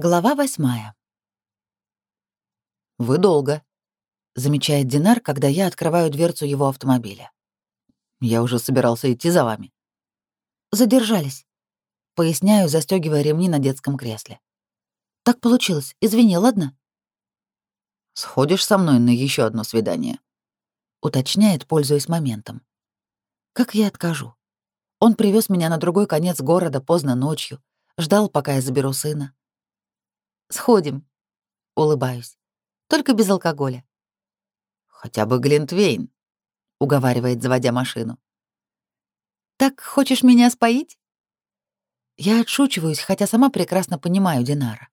Глава восьмая. «Вы долго», — замечает Динар, когда я открываю дверцу его автомобиля. «Я уже собирался идти за вами». «Задержались», — поясняю, застегивая ремни на детском кресле. «Так получилось. Извини, ладно?» «Сходишь со мной на еще одно свидание?» — уточняет, пользуясь моментом. «Как я откажу? Он привез меня на другой конец города поздно ночью, ждал, пока я заберу сына. Сходим. Улыбаюсь. Только без алкоголя. Хотя бы Глинтвейн, уговаривает, заводя машину. Так хочешь меня споить? Я отшучиваюсь, хотя сама прекрасно понимаю Динара.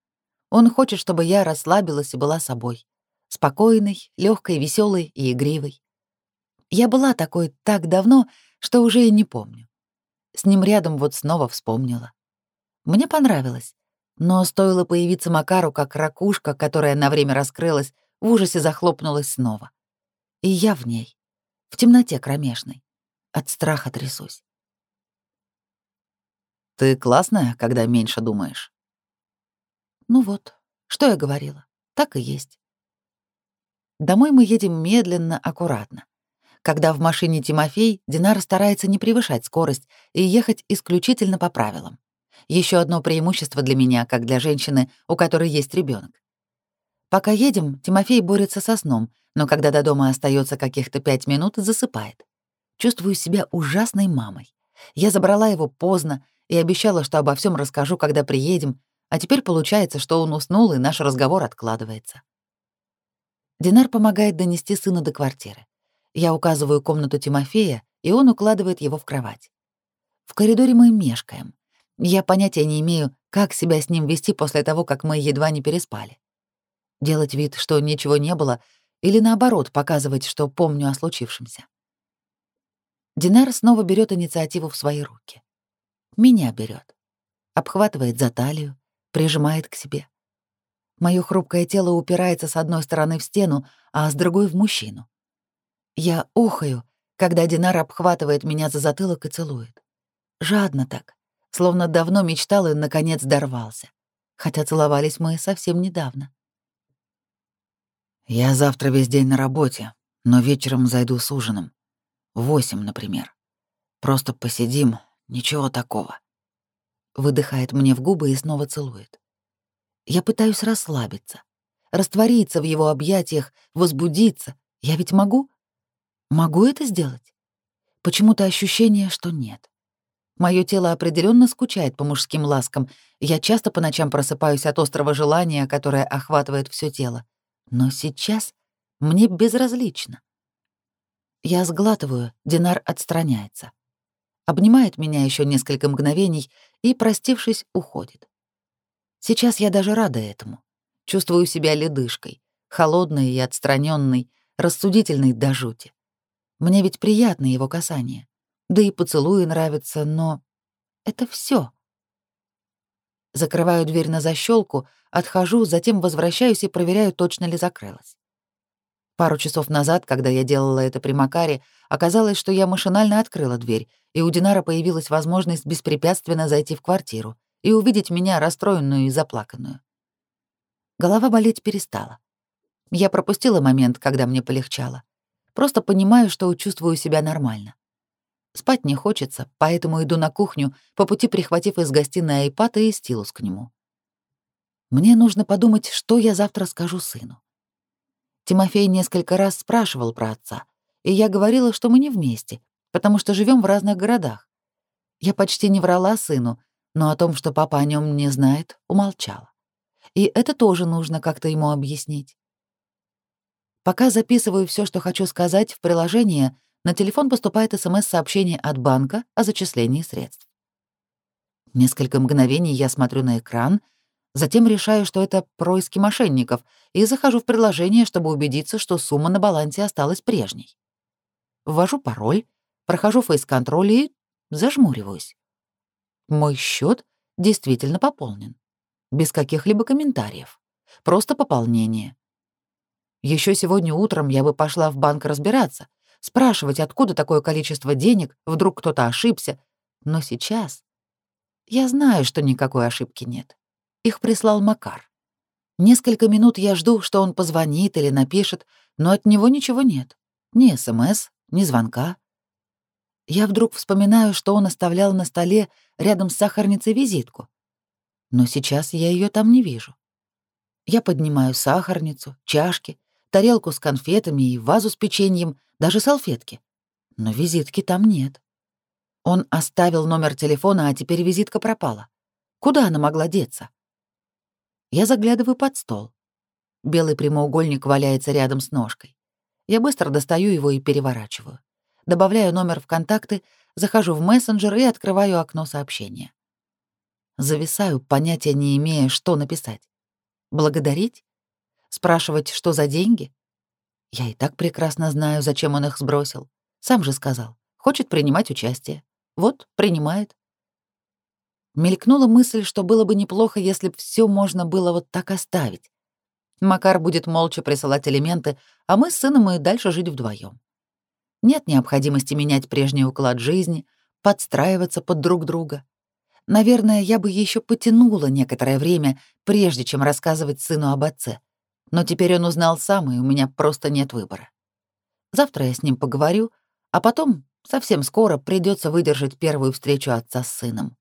Он хочет, чтобы я расслабилась и была собой. Спокойной, легкой, веселой и игривой. Я была такой так давно, что уже и не помню. С ним рядом вот снова вспомнила. Мне понравилось. Но стоило появиться Макару, как ракушка, которая на время раскрылась, в ужасе захлопнулась снова. И я в ней, в темноте кромешной. От страха трясусь. «Ты классная, когда меньше думаешь?» Ну вот, что я говорила, так и есть. Домой мы едем медленно, аккуратно. Когда в машине Тимофей, Динар старается не превышать скорость и ехать исключительно по правилам. Еще одно преимущество для меня, как для женщины, у которой есть ребенок. Пока едем, Тимофей борется со сном, но когда до дома остается каких-то пять минут, засыпает. Чувствую себя ужасной мамой. Я забрала его поздно и обещала, что обо всем расскажу, когда приедем, а теперь получается, что он уснул, и наш разговор откладывается. Динар помогает донести сына до квартиры. Я указываю комнату Тимофея, и он укладывает его в кровать. В коридоре мы мешкаем. Я понятия не имею, как себя с ним вести после того, как мы едва не переспали. Делать вид, что ничего не было, или наоборот, показывать, что помню о случившемся. Динар снова берет инициативу в свои руки. Меня берет, обхватывает за талию, прижимает к себе. Моё хрупкое тело упирается с одной стороны в стену, а с другой — в мужчину. Я охаю, когда Динар обхватывает меня за затылок и целует. Жадно так, словно давно мечтал и, наконец, дорвался. Хотя целовались мы совсем недавно. «Я завтра весь день на работе, но вечером зайду с ужином. Восемь, например. Просто посидим, ничего такого». Выдыхает мне в губы и снова целует. Я пытаюсь расслабиться, раствориться в его объятиях, возбудиться. Я ведь могу? Могу это сделать? Почему-то ощущение, что нет. Мое тело определенно скучает по мужским ласкам. Я часто по ночам просыпаюсь от острого желания, которое охватывает все тело. Но сейчас мне безразлично. Я сглатываю, Динар отстраняется. Обнимает меня еще несколько мгновений и, простившись, уходит. Сейчас я даже рада этому. Чувствую себя ледышкой, холодной и отстраненной, рассудительной до жути. Мне ведь приятно его касание. Да и поцелуи нравятся, но это все. Закрываю дверь на защелку, отхожу, затем возвращаюсь и проверяю, точно ли закрылась. Пару часов назад, когда я делала это при Макаре, оказалось, что я машинально открыла дверь, и у Динара появилась возможность беспрепятственно зайти в квартиру и увидеть меня расстроенную и заплаканную. Голова болеть перестала. Я пропустила момент, когда мне полегчало. Просто понимаю, что чувствую себя нормально. Спать не хочется, поэтому иду на кухню, по пути прихватив из гостиной айпад и стилус к нему. Мне нужно подумать, что я завтра скажу сыну. Тимофей несколько раз спрашивал про отца, и я говорила, что мы не вместе, потому что живем в разных городах. Я почти не врала сыну, но о том, что папа о нем не знает, умолчала. И это тоже нужно как-то ему объяснить. Пока записываю все, что хочу сказать в приложение, на телефон поступает СМС-сообщение от банка о зачислении средств. Несколько мгновений я смотрю на экран, затем решаю, что это происки мошенников, и захожу в приложение, чтобы убедиться, что сумма на балансе осталась прежней. Ввожу пароль, прохожу фейс-контроль и зажмуриваюсь. Мой счет действительно пополнен. Без каких-либо комментариев. Просто пополнение. Еще сегодня утром я бы пошла в банк разбираться, спрашивать, откуда такое количество денег, вдруг кто-то ошибся. Но сейчас я знаю, что никакой ошибки нет. Их прислал Макар. Несколько минут я жду, что он позвонит или напишет, но от него ничего нет. Ни СМС, ни звонка. Я вдруг вспоминаю, что он оставлял на столе рядом с сахарницей визитку. Но сейчас я ее там не вижу. Я поднимаю сахарницу, чашки, тарелку с конфетами и вазу с печеньем, даже салфетки. Но визитки там нет. Он оставил номер телефона, а теперь визитка пропала. Куда она могла деться? Я заглядываю под стол. Белый прямоугольник валяется рядом с ножкой. Я быстро достаю его и переворачиваю. Добавляю номер в контакты, захожу в мессенджер и открываю окно сообщения. Зависаю, понятия не имея, что написать. Благодарить? Спрашивать, что за деньги? Я и так прекрасно знаю, зачем он их сбросил. Сам же сказал. Хочет принимать участие. Вот, принимает. Мелькнула мысль, что было бы неплохо, если бы все можно было вот так оставить. Макар будет молча присылать элементы, а мы с сыном и дальше жить вдвоем. Нет необходимости менять прежний уклад жизни, подстраиваться под друг друга. Наверное, я бы еще потянула некоторое время, прежде чем рассказывать сыну об отце. Но теперь он узнал сам, и у меня просто нет выбора. Завтра я с ним поговорю, а потом, совсем скоро, придется выдержать первую встречу отца с сыном.